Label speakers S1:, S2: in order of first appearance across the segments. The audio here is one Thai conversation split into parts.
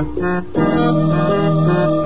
S1: คุณ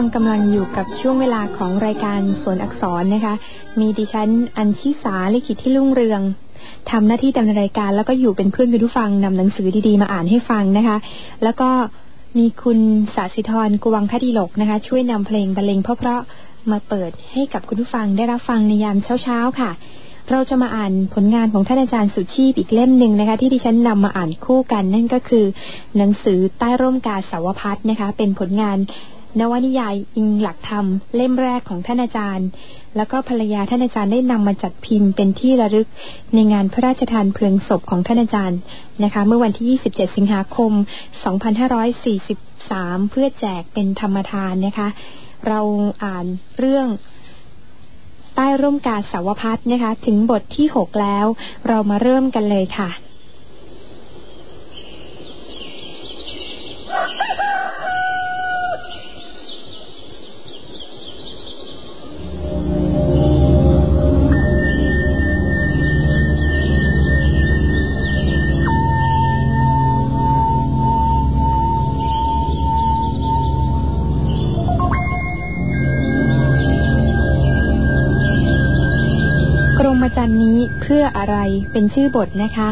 S1: ฟังกำลังอยู่กับช่วงเวลาของรายการสวนอักษรนะคะ มีดิฉันอัญชิสาลิขิตที่รุ่งเรืองทำหน้าที่ดำเนินรายการแล้วก็อยู่เป็นเพื่อนคุณผู้ฟังนำหนังสือดีๆมาอ่านให้ฟังนะคะ แล้วก็มีคุณสาสิธรกวังคดีหลกนะคะ ช่วยนำเพลงบรรเลงเพราะๆมาเปิดให้กับคุณผู้ฟังได้รับฟังในยามเช้าๆค่ะ เราจะมาอ่านผลงานของท่านอาจารย์สุชีพอีกเล่มหนึ่งนะคะ ที่ดิฉันนำมาอ่านคู่กัน นั่นก็คือ หนังสือใต้ร่มกาสาวพัฒนะคะ เป็นผลงาน นวนิยายอิงหลักธรรม เล่มแรกของท่านอาจารย์ แล้วก็ภรรยาท่านอาจารย์ได้นำมาจัดพิมพ์เป็นที่ระลึกในงานพระราชทานเพลิงศพของท่านอาจารย์นะคะ เมื่อวันที่ 27 สิงหาคม 2543 เพื่อแจกเป็นธรรมทานนะคะ เราอ่านเรื่องใต้ร่มกาสาวพัฒนะคะ ถึงบทที่ 6 แล้ว เรามาเริ่มกันเลยค่ะ ออะไรเป็นชื่อบทนะคะ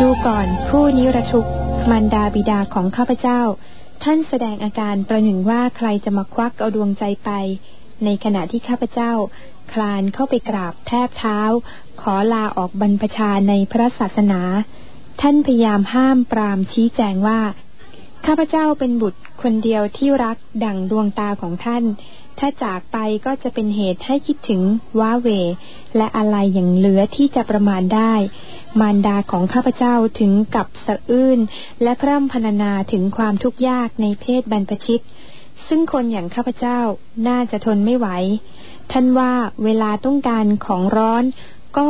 S1: ดูก่อนผู้นิรชุกมันดาบิดาของข้าพเจ้า ท่านแสดงอาการประหนึ่งว่าใครจะมาควักเอาดวงใจไป ในขณะที่ข้าพเจ้า คลานเข้าไปกราบแทบเท้า ขอลาออกบรรพชาในพระศาสนา ท่านพยายามห้ามปรามชี้แจงว่า ข้าพเจ้าเป็นบุตรคนเดียวที่รักดั่งดวงตาของท่าน ถ้าจากไปก็จะเป็นเหตุให้คิดถึงว้าเว และอะไรอย่างเหลือที่จะประมาณได้ มารดาของข้าพเจ้าถึงกับสะอื้นและพร่ำพรรณนาถึงความทุกข์ยากในเพศบรรพชิต ซึ่งคนอย่างข้าพเจ้าน่าจะทนไม่ไหว ท่านว่าเวลาต้องการของร้อนก็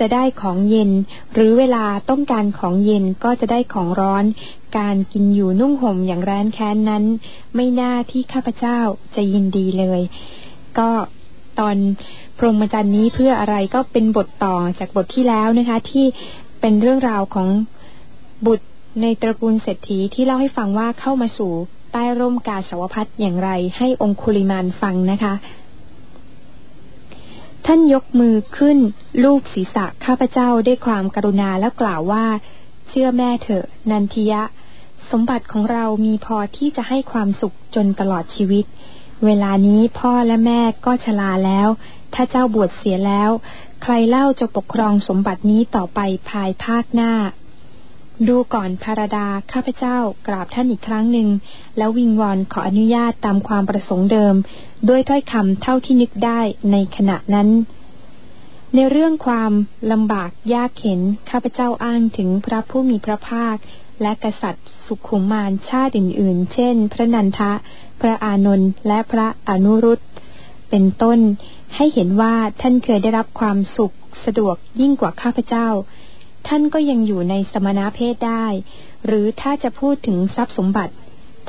S1: จะได้ของเย็น หรือเวลาต้องการของเย็นก็จะได้ของร้อน การกินอยู่นุ่งห่มอย่างร้านแค้นนั้น ไม่น่าที่ข้าพเจ้าจะยินดีเลย ก็ตอนพรหมจรรย์นี้เพื่ออะไรก็เป็นบทต่อจากบทที่แล้วนะคะ ที่เป็นเรื่องราวของบุตรในตระกูลเศรษฐีที่เล่าให้ฟังว่าเข้ามาสู่ใต้ร่มกาสาวพัดอย่างไร ให้องคุลิมานฟังนะคะ ท่านยกมือขึ้น ลูบศีรษะข้าพเจ้าด้วยความกรุณาแล้วกล่าวว่า เชื่อแม่เถอะ นันทิยะ สมบัติของเรามีพอที่จะให้ความสุขจนตลอดชีวิต เวลานี้พ่อและแม่ก็ชราแล้ว ถ้าเจ้าบวชเสียแล้ว ใครเล่าจะปกครองสมบัตินี้ต่อไปภายภาคหน้า ดูก่อนพารดาข้าพเจ้ากราบท่านอีกครั้งหนึ่ง แล้ววิงวอนขออนุญาตตามความประสงค์เดิม ด้วยถ้อยคำเท่าที่นึกได้ในขณะนั้น ในเรื่องความลำบากยากเข็นข้าพเจ้าอ้างถึงพระผู้มีพระภาค และกษัตริย์ สุขุมมารชาติอื่น ๆ เช่น พระนันทะ พระอานนท์และพระอนุรุตเป็นต้นให้เห็นว่าท่านเคยได้รับความสุขสะดวกยิ่งกว่าข้าพเจ้า ท่านก็ยังอยู่ในสมณเพศได้ หรือถ้าจะพูดถึงทรัพย์สมบัติ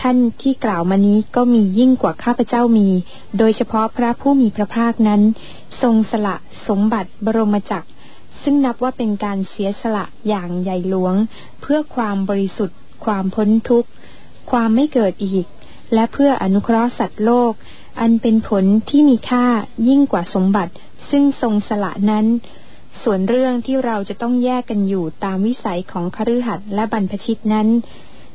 S1: ท่านที่กล่าวมานี้ก็มียิ่งกว่าข้าพเจ้ามี โดยเฉพาะพระผู้มีพระภาคนั้น ทรงสละสมบัติบรมจักร ซึ่งนับว่าเป็นการเสียสละอย่างใหญ่หลวง เพื่อความบริสุทธิ์ ความพ้นทุกข์ ความไม่เกิดอีก และเพื่ออนุเคราะห์สัตว์โลก อันเป็นผลที่มีค่ายิ่งกว่าสมบัติ ซึ่งทรงสละนั้น ส่วนเรื่องที่เราจะต้องแยกกันอยู่ตามวิสัยของคฤหัสถ์และบรรพชิตนั้น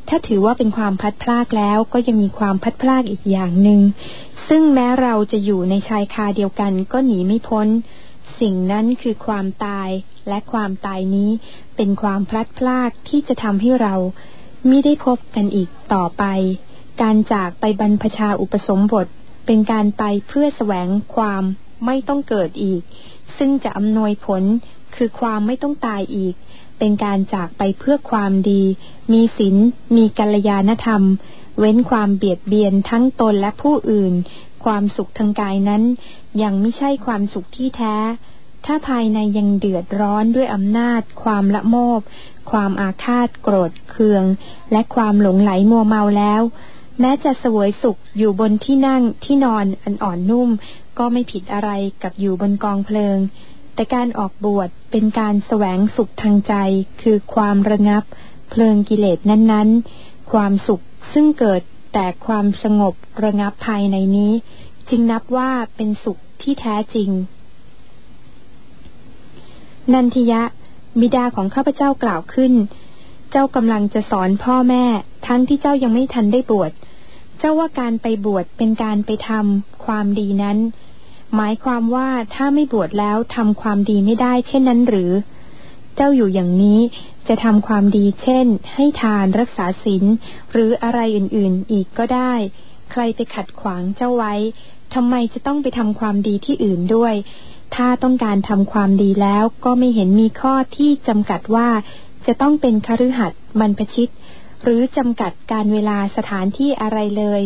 S1: ถ้าถือว่าเป็นความพัดพลากแล้วก็ยังมีความพัดพลากอีกอย่างหนึ่ง ซึ่งแม้เราจะอยู่ในชายคาเดียวกันก็หนีไม่พ้น สิ่งนั้นคือความตายและความตายนี้เป็นความพลัดพรากที่จะทำให้เราไม่ได้พบกันอีกต่อไป การจากไปบรรพชาอุปสมบทเป็นการไปเพื่อแสวงความไม่ต้องเกิดอีก ซึ่งจะอำนวยผลคือความไม่ต้องตายอีก เป็นการจากไปเพื่อความดี มีศีลมีกัลยาณธรรม เว้นความเบียดเบียนทั้งตนและผู้อื่น ความสุขทางกายนั้น ยังไม่ใช่ความสุขที่แท้ ถ้าภายในยังเดือดร้อนด้วยอำนาจ ความละโมบ ความอาฆาตโกรธเคือง และความหลงไหลมัวเมาแล้ว แม้จะสวยสุขอยู่บนที่นั่งที่นอนอันอ่อนนุ่ม ก็ไม่ผิดอะไรกับอยู่บนกองเพลิง แต่การออกบวชเป็นการแสวงสุขทางใจ คือความระงับ เพลิงกิเลสนั้นๆ ความสุขซึ่งเกิดแต่ความสงบระงับภายในนี้ จึงนับว่าเป็นสุขที่แท้จริง นันทิยะบิดาของข้าพเจ้ากล่าวขึ้น เจ้ากำลังจะสอนพ่อแม่ ทั้งที่เจ้ายังไม่ทันได้บวช เจ้าว่าการไปบวชเป็นการไปทำความดีนั้น หมายความว่าถ้าไม่บวชแล้วทำความดีไม่ได้ เช่นนั้นหรือ เจ้าอยู่อย่างนี้จะทำความดีเช่น ให้ทานรักษาศีลหรืออะไรอื่นๆอีกก็ได้ ใครไปขัดขวางเจ้าไว้ทำไมจะต้องไปทำความดีที่อื่นด้วย ถ้าต้องการทำความดีแล้วก็ไม่เห็นมีข้อที่จำกัดว่า จะต้องเป็นคฤหัสถ์บรรพชิต หรือจำกัดการเวลาสถานที่อะไรเลย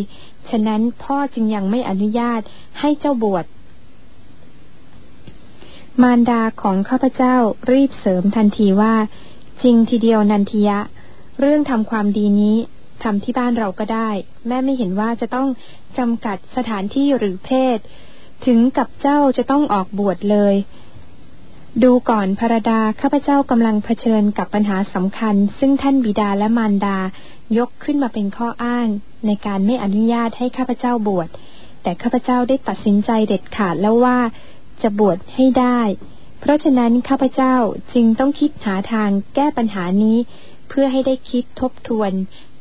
S1: ฉะนั้นพ่อจึงยังไม่อนุญาตให้เจ้าบวชมารดาของข้าพเจ้ารีบเสริมทันทีว่า จริงทีเดียวนันทิยะ เรื่องทำความดีนี้ทำที่บ้านเราก็ได้ แม่ไม่เห็นว่าจะต้องจำกัดสถานที่หรือเพศ ถึงกับเจ้าจะต้องออกบวชเลย ดูก่อนพระดาข้าพเจ้ากำลังเผชิญกับปัญหาสำคัญ ซึ่งท่านบิดาและมารดา ยกขึ้นมาเป็นข้ออ้าง ในการไม่อนุญาตให้ข้าพเจ้าบวช แต่ข้าพเจ้าได้ตัดสินใจเด็ดขาดแล้วว่า จะบวชให้ได้ เพราะฉะนั้นข้าพเจ้าจึงต้องคิดหาทางแก้ปัญหานี้ เพื่อให้ได้คิดทบทวน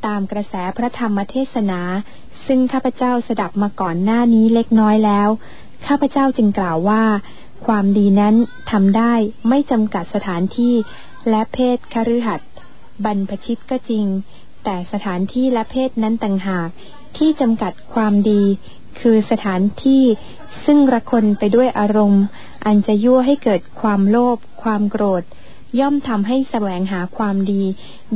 S1: ตามกระแสพระธรรมเทศนา ซึ่งข้าพเจ้าสดับมาก่อนหน้านี้เล็กน้อยแล้ว ข้าพเจ้าจึงกล่าวว่า ความดีนั้นทำได้ไม่จำกัดสถานที่และเพศคฤหัสถ์บรรพชิตก็จริง แต่สถานที่และเพศนั้นต่างหาก ที่จำกัดความดี คือสถานที่ซึ่งระคนไปด้วยอารมณ์ อันจะยั่วให้เกิดความโลภความโกรธ ย่อมทำให้แสวงหาความดี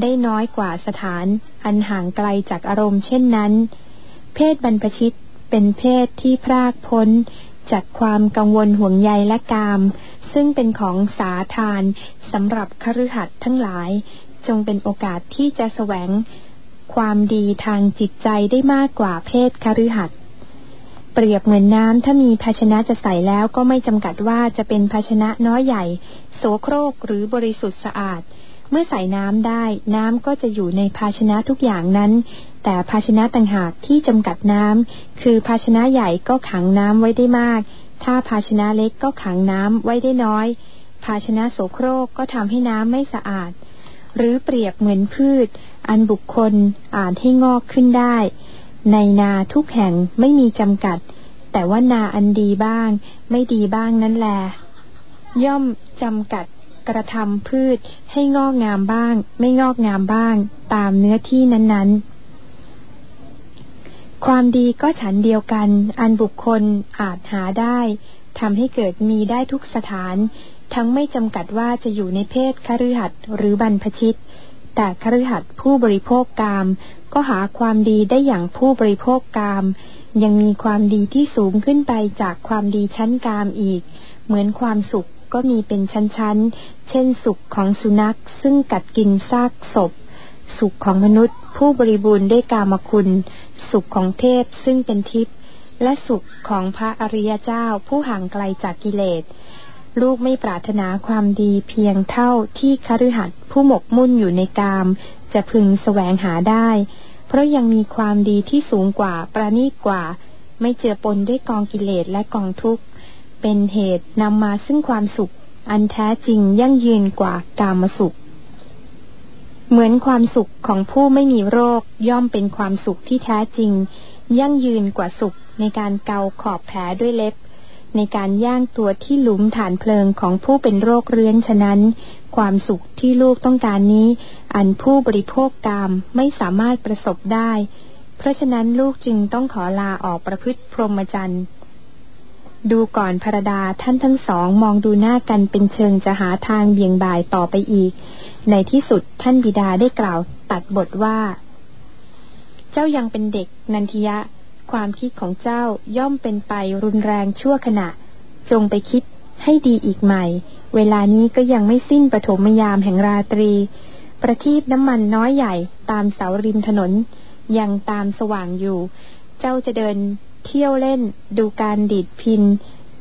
S1: ได้น้อยกว่าสถาน อันห่างไกลจากอารมณ์เช่นนั้น เพศบรรพชิตเป็นเพศที่พรากพ้น จากความกังวลห่วงใยและกาม ซึ่งเป็นของสาทานสำหรับคฤหัสถ์ทั้งหลาย จงเป็นโอกาสที่จะแสวง ความดีทางจิตใจได้มากกว่าเพศคฤหัสถ์เปรียบเหมือนน้ำถ้ามีภาชนะจะใส่แล้วก็ไม่จำกัดว่าจะเป็นภาชนะน้อยใหญ่ โสโครกหรือบริสุทธิ์สะอาด เมื่อใส่น้ำได้ น้ำก็จะอยู่ในภาชนะทุกอย่างนั้น แต่ภาชนะต่างหากที่จำกัดน้ำคือภาชนะใหญ่ก็ขังน้ำไว้ได้มาก ถ้าภาชนะเล็กก็ขังน้ำไว้ได้น้อย ภาชนะโสโครกก็ทำให้น้ำไม่สะอาด หรือเปรียบเหมือนพืช อันบุคคลอาจให้งอกขึ้นได้ ในนาทุกแห่งไม่มีจำกัด แต่ว่านาอันดีบ้าง ไม่ดีบ้างนั่นแหละย่อมจำกัด กระทำพืชให้งอกงามบ้าง ไม่งอกงามบ้าง ตามเนื้อที่นั้นๆ ความดีก็ฉันเดียวกัน อันบุคคลอาจหาได้ทำให้เกิดมีได้ทุกสถาน ทั้งไม่จำกัดว่าจะอยู่ในเพศคฤหัสถ์หรือบรรพชิต แต่คฤหัสถ์ผู้บริโภคกาม ก็หาความดีได้อย่างผู้บริโภคกาม ยังมีความดีที่สูงขึ้นไปจากความดีชั้นกามอีก เหมือนความสุข ก็มีเป็นชั้นๆ เช่นสุขของสุนัขซึ่งกัดกินซากศพ สุขของมนุษย์ ผู้บริบูรณ์ด้วยกามคุณ สุขของเทพซึ่งเป็นทิพย์และสุขของพระอริยเจ้าผู้ห่างไกลจากกิเลส ลูกไม่ปรารถนาความดีเพียงเท่าที่คฤหัสถ์ผู้หมกมุ่นอยู่ในกาม จะพึงแสวงหาได้ เพราะยังมีความดีที่สูงกว่าประณีตกว่า ไม่เจือปนด้วยกองกิเลสและกองทุกข์ เป็นเหตุนำมาซึ่งความสุข อันแท้จริงยั่งยืนกว่ากามสุข เหมือนความสุขของผู้ไม่มีโรคย่อมเป็นความสุขที่แท้จริง ยั่งยืนกว่าสุขในการเกาขอบแผลด้วยเล็บ ในการย่างตัวที่หลุมฐานเพลิงของผู้เป็นโรคเรื้อนฉะนั้น ความสุขที่ลูกต้องการนี้ อันผู้บริโภคกามไม่สามารถประสบได้ เพราะฉะนั้นลูกจึงต้องขอลาออกประพฤติพรหมจรรย์ ดูก่อนพระดาท่านทั้งสองมองดูหน้ากันเป็นเชิงจะหาทางเบี่ยงบ่ายต่อไปอีก ในที่สุดท่านบิดาได้กล่าวตัดบทว่า เจ้ายังเป็นเด็กนันทิยะ ความคิดของเจ้าย่อมเป็นไปรุนแรงชั่วขณะ จงไปคิดให้ดีอีกใหม่ เวลานี้ก็ยังไม่สิ้นปฐมยามแห่งราตรี ประทีปน้ำมันน้อยใหญ่ตามเสาริมถนน ยังตามสว่างอยู่ เจ้าจะเดิน เที่ยวเล่น ดูการดีดพิน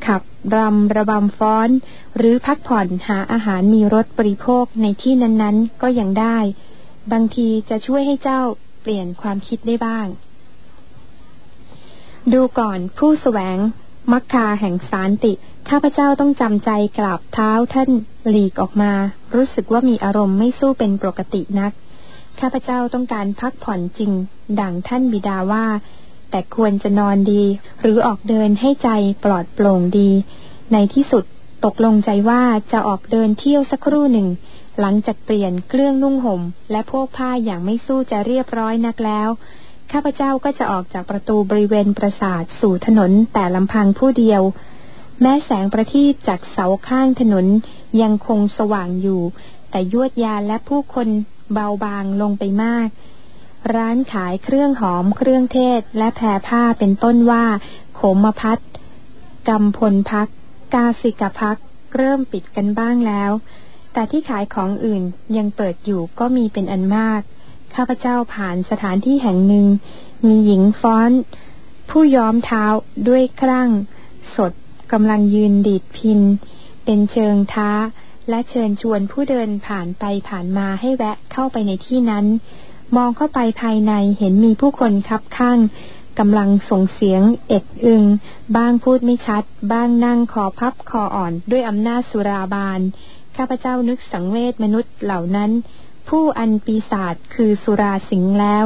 S1: ขับรำระบำฟ้อน หรือพักผ่อนหาอาหารมีรสบริโภคในที่นั้นๆ ก็ยังได้ บางทีจะช่วยให้เจ้าเปลี่ยนความคิดได้บ้าง ดูก่อนผู้สแสวงมักคาแห่งสารติ ข้าพเจ้าต้องจำใจกราบเท้าท่านหลีกออกมา รู้สึกว่ามีอารมณ์ไม่สู้เป็นปกตินัก ข้าพเจ้าต้องการพักผ่อนจริง ดังท่านบิดาว่า แต่ควรจะนอนดี หรือออกเดินให้ใจปลอดโปร่งดี ในที่สุดตกลงใจว่าจะออกเดินเที่ยวสักครู่หนึ่ง หลังจากเปลี่ยนเครื่องนุ่งห่ม และพวกผ้าอย่างไม่สู้จะเรียบร้อยนักแล้ว ข้าพเจ้าก็จะออกจากประตูบริเวณปราสาทสู่ถนนแต่ลำพังผู้เดียว แม้แสงประทีปจากเสาข้างถนนยังคงสว่างอยู่ แต่ยวดยาและผู้คนเบาบางลงไปมาก ร้านขายเครื่องหอมเครื่องเทศ และแพรผ้าเป็นต้นว่า โขมพัทกำพลพัก กาสิกพัก เริ่มปิดกันบ้างแล้ว แต่ที่ขายของอื่นยังเปิดอยู่ก็มีเป็นอันมาก ข้าพเจ้าผ่านสถานที่แห่งหนึ่ง มีหญิงฟ้อน ผู้ย้อมเท้าด้วยครั่ง สดกำลังยืนดีดพิน เป็นเชิงท้า และเชิญชวนผู้เดินผ่านไปผ่านมาให้แวะเข้าไปในที่นั้น มองเข้าไปภายในเห็นมีผู้คนคับข้างกำลังส่งเสียงเอ็ดอึง บ้างพูดไม่ชัด บ้างนั่งคอพับคออ่อนด้วยอำนาจสุราบาน ข้าพเจ้านึกสังเวชมนุษย์เหล่านั้น ผู้อันปีศาจคือสุราสิงแล้ว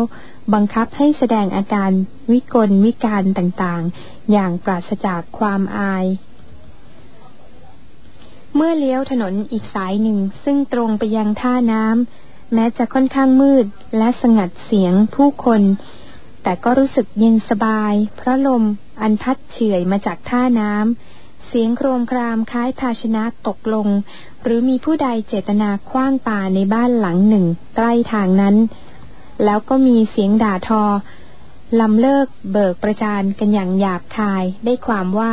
S1: บังคับให้แสดงอาการวิกลวิการต่างๆ อย่างปราศจากความอาย เมื่อเลี้ยวถนนอีกสายหนึ่งซึ่งตรงไปยังท่าน้ำ แม้จะค่อนข้างมืดและสงัดเสียงผู้คน แต่ก็รู้สึกเย็นสบาย เพราะลมอันพัดเฉื่อยมาจากท่าน้ำเสียงโครมครามคล้ายภาชนะตกลง หรือมีผู้ใดเจตนาคว้างป่าในบ้านหลังหนึ่งใกล้ทางนั้น แล้วก็มีเสียงด่าทอลำเลิกเบิกประจานกันอย่างหยาบคายได้ความว่า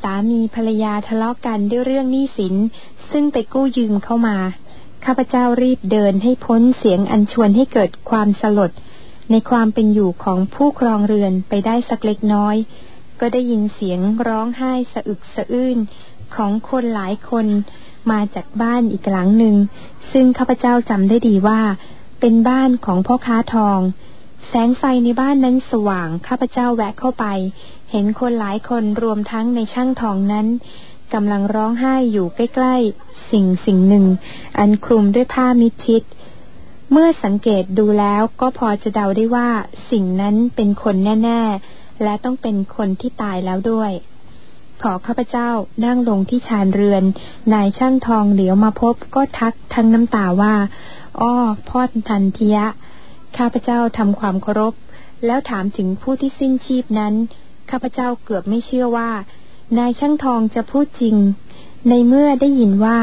S1: สามีภรรยาทะเลาะกกันด้วยเรื่องหนี้สิน ซึ่งไปกู้ยืมเข้ามา ข้าพเจ้ารีบเดินให้พ้นเสียงอันชวนให้เกิดความสลด ในความเป็นอยู่ของผู้ครองเรือนไปได้สักเล็กน้อย ก็ได้ยินเสียงร้องไห้สะอึกสะอื้นของคนหลายคนมาจากบ้านอีกหลังหนึ่ง ซึ่งข้าพเจ้าจำได้ดีว่า เป็นบ้านของพ่อค้าทอง แสงไฟในบ้านนั้นสว่างข้าพเจ้าแวะเข้าไป เห็นคนหลายคนรวมทั้งในช่างทองนั้น กำลังร้องไห้อยู่ใกล้ๆ สิ่งสิ่งหนึ่ง อันคลุมด้วยผ้ามิดชิด เมื่อสังเกตดูแล้วก็พอจะเดาได้ว่าสิ่งนั้นเป็นคนแน่ๆ และต้องเป็นคนที่ตายแล้วด้วย ขอข้าพเจ้านั่งลงที่ชานเรือน นายช่างทองเหลียวมาพบก็ทักทั้งน้ำตาว่า อ้อพ่อทันทียะ ข้าพเจ้าทำความเคารพ แล้วถามถึงผู้ที่สิ้นชีพนั้น ข้าพเจ้าเกือบไม่เชื่อว่า นายช่างทองจะพูดจริง ในเมื่อได้ยินว่า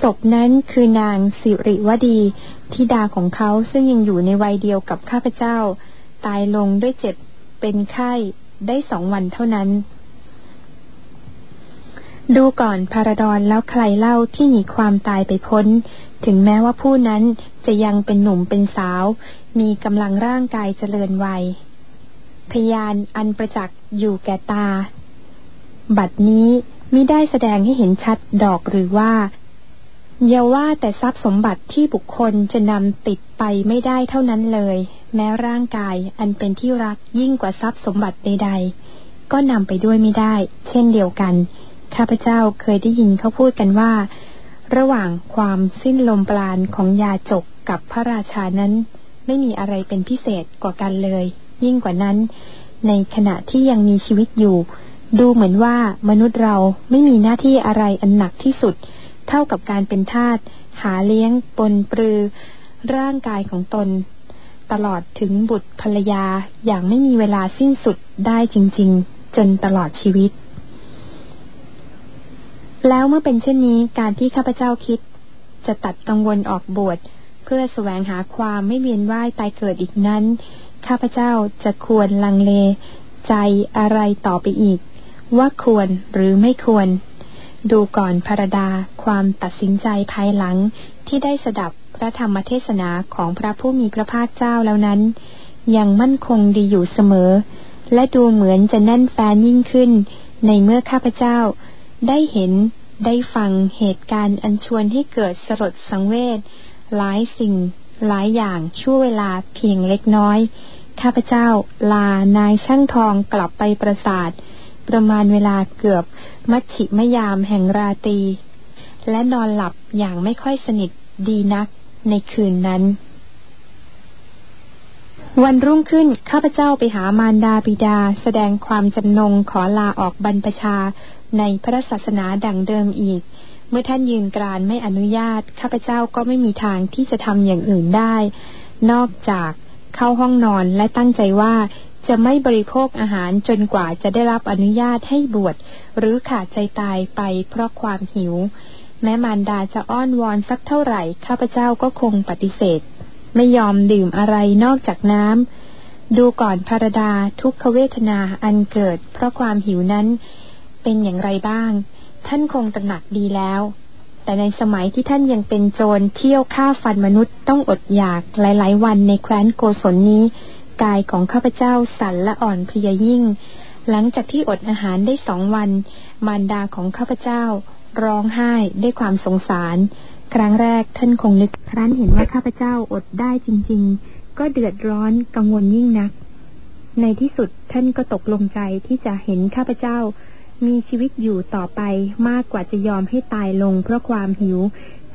S1: ศพนั้นคือนางสิริวดีธิดาของเขาซึ่งยังอยู่ในวัยเดียวกับข้าพเจ้า ตายลงด้วยเจ็บเป็นไข้ได้สองวันเท่านั้น ดูก่อนพารดอนแล้วใครเล่าที่หนีความตายไปพ้น ถึงแม้ว่าผู้นั้นจะยังเป็นหนุ่มเป็นสาว มีกำลังร่างกายเจริญวัย พยานอันประจักษ์อยู่แก่ตา บัดนี้มิได้แสดงให้เห็นชัดดอกหรือว่าอย่าว่าแต่ทรัพย์สมบัติที่บุคคลจะนำติดไปไม่ได้เท่านั้นเลย แม้ร่างกายอันเป็นที่รักยิ่งกว่าทรัพย์สมบัติใดๆ ก็นำไปด้วยไม่ได้ เช่นเดียวกัน ข้าพเจ้าเคยได้ยินเขาพูดกันว่า ระหว่างความสิ้นลมปราณของยาจกกับพระราชานั้น ไม่มีอะไรเป็นพิเศษกว่ากันเลย ยิ่งกว่านั้น ในขณะที่ยังมีชีวิตอยู่ ดูเหมือนว่ามนุษย์เราไม่มีหน้าที่อะไรอันหนักที่สุด เท่ากับการเป็นทาสหาเลี้ยงปนปลือ ร่างกายของตน ตลอดถึงบุตรภรรยาอย่างไม่มีเวลาสิ้นสุดได้จริง ๆ จนตลอดชีวิต แล้วเมื่อเป็นเช่นนี้การที่ข้าพเจ้าคิด จะตัดกังวลออกบวชเพื่อแสวงหาความไม่เวียนว่ายตายเกิดอีกนั้น ข้าพเจ้าจะควรลังเล ใจอะไรต่อไปอีก ว่าควรหรือไม่ควร ดูก่อนพระดาความตัดสินใจภายหลังที่ได้สดับพระธรรมเทศนาของพระผู้มีพระภาคเจ้าแล้วนั้น ยังมั่นคงดีอยู่เสมอ และดูเหมือนจะแน่นแฟนยิ่งขึ้น ในเมื่อข้าพเจ้า ได้เห็นได้ฟังเหตุการณ์อันชวนให้เกิดสลดสังเวชหลายสิ่ง หลายอย่างชั่วเวลาเพียงเล็กน้อย ข้าพเจ้าลานายช่างทองกลับไปประสาท ประมาณเวลาเกือบ มัชชิมยามแห่งราตรี และนอนหลับอย่างไม่ค่อยสนิทดีนักในคืนนั้น วันรุ่งขึ้นข้าพเจ้าไปหามารดาบิดาแสดงความจำนงขอลาออกบรรพชาในพระศาสนาดังเดิมอีก เมื่อท่านยืนกรานไม่อนุญาต ข้าพเจ้าก็ไม่มีทางที่จะทำอย่างอื่นได้ นอกจากเข้าห้องนอนและตั้งใจว่า จะไม่บริโภคอาหารจนกว่าจะได้รับอนุญาตให้บวชหรือขาดใจตายไปเพราะความหิว แม้มารดาจะอ้อนวอนสักเท่าไหร่ ข้าพเจ้าก็คงปฏิเสธ ไม่ยอมดื่มอะไรนอกจากน้ำดูก่อนพารดาทุกขเวทนาอันเกิด เพราะความหิวนั้นเป็นอย่างไรบ้าง ท่านคงตระหนักดีแล้วแต่ในสมัยที่ท่านยังเป็นโจรเที่ยวฆ่าฟันมนุษย์ต้องอดอยากหลาย ๆ วันในแคว้นโกศลนี้ กายของข้าพเจ้าสั่นและอ่อนเพลียยิ่ง หลังจากที่อดอาหารได้สองวัน มารดาของข้าพเจ้า ร้องไห้ด้วยความสงสาร ครั้งแรกท่านคงนึกครั้นเห็นว่าข้าพเจ้าอดได้จริง ๆ ก็เดือดร้อนกังวลยิ่งนัก ในที่สุดท่านก็ตกลงใจที่จะเห็นข้าพเจ้า มีชีวิตอยู่ต่อไปมากกว่าจะยอมให้ตายลงเพราะความหิว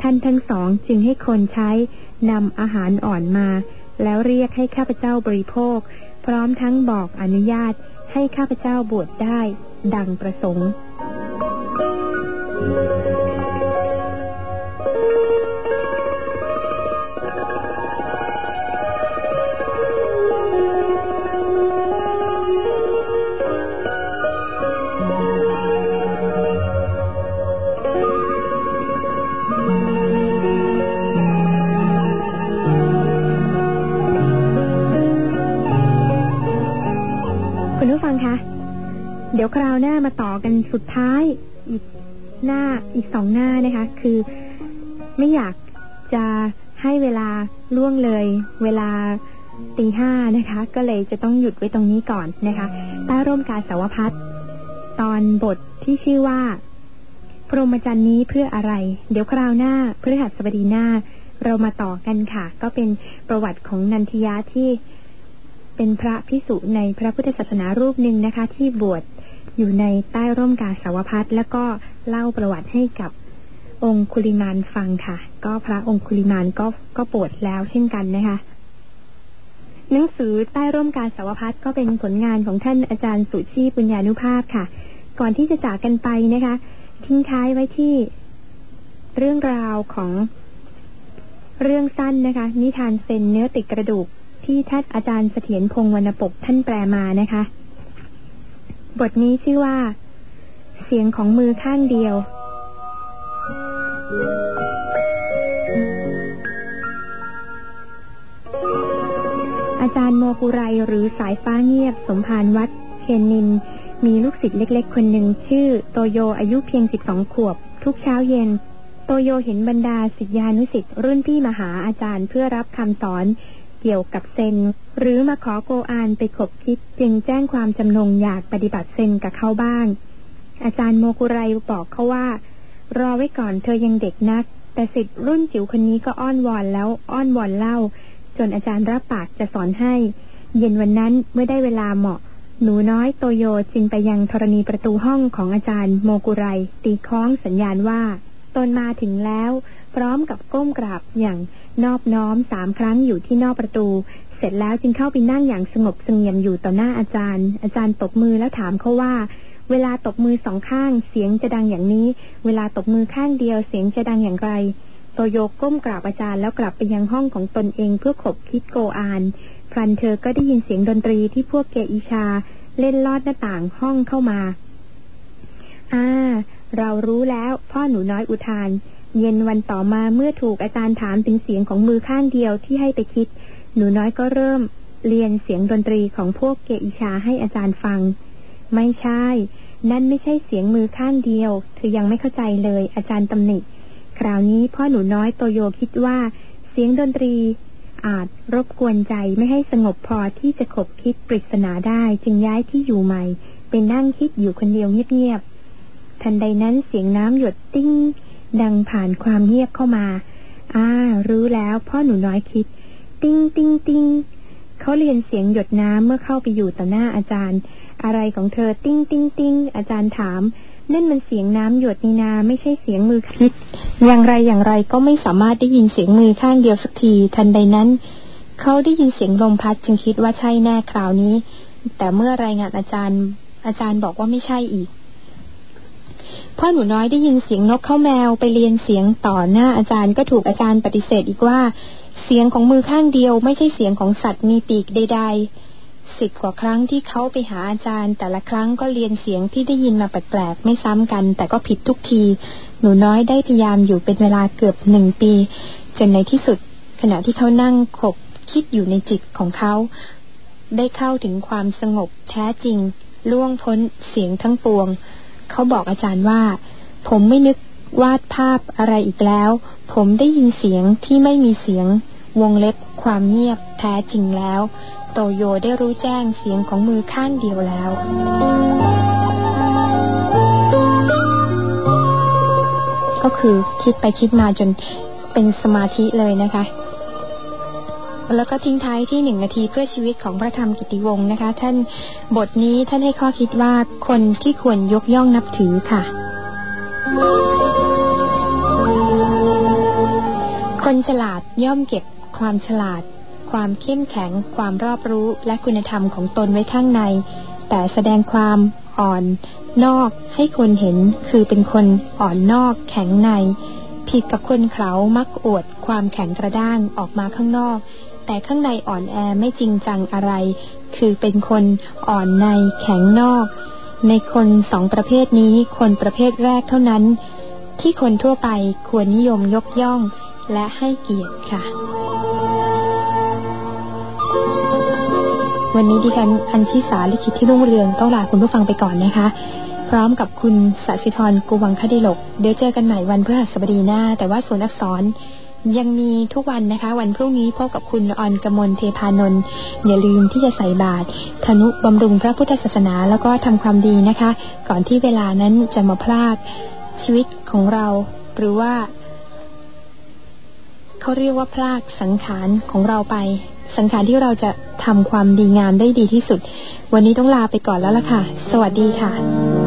S1: ท่านทั้งสองจึงให้คนใช้นำอาหารอ่อนมา แล้วเรียกให้ข้าพเจ้าบริโภค พร้อมทั้งบอกอนุญาตให้ข้าพเจ้าบวชได้ ดังประสงค์ เดี๋ยวคราวหน้ามาต่อกันสุดท้ายอีกหน้าอีกสองหน้านะคะ คือไม่อยากจะให้เวลาล่วงเลย เวลาตีห้านะคะ ก็เลยจะต้องหยุดไว้ตรงนี้ก่อนนะคะใต้ร่มกาสาวพัดตอนบทที่ชื่อว่า พรหมจรรย์นี้เพื่ออะไร เดี๋ยวคราวหน้าพฤหัสบดีหน้า เรามาต่อกันค่ะ ก็เป็นประวัติของนันทิยะที่เป็นพระพิสุในพระพุทธศาสนารูปหนึ่งนะคะ ที่บวช อยู่ในใต้ร่มกาสาวพัดแล้วก็เล่าประวัติให้กับองคุลิมานฟังค่ะ ก็พระองคุลิมานก็ก็ปวดแล้วเช่นกันนะคะหนังสือใต้ร่มกาสาวพัดก็เป็นผลงานของท่านอาจารย์สุชีปุญญานุภาพค่ะ ก่อนที่จะจากกันไปนะคะ ทิ้งท้ายไว้ที่เรื่องราวของเรื่องสั้นนะคะ นิทานเซนเนื้อติดกระดูกที่ท่านอาจารย์เสถียรพงศ์วรรณปกท่านแปลมานะคะ บทนี้ชื่อว่า เสียงของมือข้างเดียว อาจารย์โมปุไรหรือสายฟ้าเงียบสมภารวัดเคนนิน มีลูกศิษย์เล็ก ๆ คนหนึ่งชื่อ โตโยอายุเพียงสิบสองขวบ ทุกเช้าเย็น โตโยเห็นบรรดาศิษยานุศิษย์รุ่นพี่มาหาอาจารย์เพื่อรับคำสอน เกี่ยวกับเซน หรือมาขอโกอานไปขบคิดจึงแจ้งความจำนงอยากปฏิบัติเซนกับเขาบ้าง อาจารย์โมกุไรบอกเขาว่า รอไว้ก่อนเธอยังเด็กนัก แต่สิทธิ์รุ่นจิ๋วคนนี้ก็อ้อนวอนแล้วอ้อนวอนเล่า จนอาจารย์รับปากจะสอนให้ เย็นวันนั้นเมื่อได้เวลาเหมาะ หนูน้อยโตโยจึงไปยังธรณีประตูห้องของอาจารย์โมกุไรตีคล้องสัญญาณว่า ตนมาถึงแล้ว พร้อมกับก้มกราบอย่างนอบน้อมสามครั้งอยู่ที่นอกประตู เสร็จแล้วจึงเข้าไปนั่งอย่างสงบสงเงียมอยู่ต่อหน้าอาจารย์ อาจารย์ตบมือแล้วถามเขาว่า เวลาตบมือสองข้างเสียงจะดังอย่างนี้ เวลาตบมือข้างเดียวเสียงจะดังอย่างไรโตโยก้มกราบอาจารย์แล้วกลับไปยังห้องของตนเองเพื่อขบคิดโกอานพลันเธอก็ได้ยินเสียงดนตรีที่พวกเกอิชา เล่นลอดหน้าต่างห้องเข้ามา อ่า เรารู้แล้วพ่อหนูน้อยอุทาน เย็นวันต่อมาเมื่อถูกอาจารย์ถามถึงเสียงของมือข้างเดียวที่ให้ไปคิด หนูน้อยก็เริ่ม เรียนเสียงดนตรีของพวกเกอิชาให้อาจารย์ฟัง ไม่ใช่ นั่นไม่ใช่เสียงมือข้างเดียว เธอยังไม่เข้าใจเลยอาจารย์ตำหนิ คราวนี้พ่อหนูน้อยโตโยคิดว่าเสียงดนตรีอาจรบกวนใจไม่ให้สงบพอที่จะขบคิดปริศนาได้จึงย้ายที่อยู่ใหม่ไปนั่งคิดอยู่คนเดียวเงียบๆ ทันใดนั้นเสียงน้ำหยดติ้ง ดังผ่านความเงียบเข้ามา อ่า รู้แล้วพ่อหนูน้อยคิด ติ้งติ้งติ้งเขาเลียนเสียงหยดน้ำเมื่อเข้าไปอยู่ต่อหน้าอาจารย์ อะไรของเธอติ้งติ้งติ้งอาจารย์ถามนั่นมันเสียงน้ำหยดนี่นาไม่ใช่เสียงมือคิด อย่างไรอย่างไรก็ไม่สามารถได้ยินเสียงมือข้างเดียวสักที ทันใดนั้น เขาได้ยินเสียงลมพัดจึงคิดว่าใช่แน่คราวนี้ แต่เมื่อรายงานอาจารย์ อาจารย์บอกว่าไม่ใช่อีก พ่อหนูน้อยได้ยินเสียงนกเข้าแมวไปเรียนเสียงต่อหน้าอาจารย์ก็ถูกอาจารย์ปฏิเสธอีกว่า เสียงของมือข้างเดียวไม่ใช่เสียงของสัตว์มีปีกใดๆสิบกว่าครั้งที่เขาไปหาอาจารย์ แต่ละครั้งก็เรียนเสียงที่ได้ยินมาแปลกๆไม่ซ้ำกัน แต่ก็ผิดทุกที หนูน้อยได้พยายามอยู่เป็นเวลาเกือบหนึ่งปี จนในที่สุด ขณะที่เขานั่งขบคิดอยู่ในจิตของเขา ได้เข้าถึงความสงบแท้จริงล่วงพ้นเสียงทั้งปวง เขาบอกอาจารย์ว่า ผมไม่นึกวาดภาพอะไรอีกแล้ว ผมได้ยินเสียงที่ไม่มีเสียง วงเล็บความเงียบแท้จริงแล้ว โตโยได้รู้แจ้งเสียงของมือข้างเดียวแล้วก็คือคิดไปคิดมาจนเป็นสมาธิเลยนะคะ แล้วก็ทิ้งท้ายที่หนึ่งนาทีเพื่อชีวิตของพระธรรมกิติวงศ์นะคะ ท่านบทนี้ท่านให้ข้อคิดว่าคนที่ควรยกย่องนับถือค่ะ คนฉลาดย่อมเก็บความฉลาด ความเข้มแข็ง ความรอบรู้และคุณธรรมของตนไว้ข้างใน แต่แสดงความอ่อนนอกให้คนเห็นคือเป็นคนอ่อนนอกแข็งใน ผิดกับคนเขามักอวดความแข็งกระด้างออกมาข้างนอก แต่ข้างในอ่อนแอไม่จริงจังอะไร คือเป็นคนอ่อนในแข็งนอก ในคนสองประเภทนี้ คนประเภทแรกเท่านั้น ที่คนทั่วไปควรนิยมยกย่องและให้เกียรติค่ะ วันนี้ดิฉันอัญชิสาลิขิตที่รุ่งเรืองต้องลาคุณผู้ฟังไปก่อนนะคะพร้อมกับคุณสัชิธรกูวังคดีหลก เดี๋ยวเจอกันใหม่วันพฤหัสบดีหน้า แต่ว่าส่วนอักษร ยังมีทุกวันนะคะ วันพรุ่งนี้พบกับคุณออนกมลเทพานนท์อย่าลืมที่จะใส่บาตรธนุบำรุงพระพุทธศาสนาแล้วก็ทำความดีนะคะ ก่อนที่เวลานั้นจะมาพลากชีวิตของเรา หรือว่า เขาเรียกว่าพลากสังขารของเราไป สังขารที่เราจะทำความดีงามได้ดีที่สุด วันนี้ต้องลาไปก่อนแล้วล่ะค่ะ สวัสดีค่ะ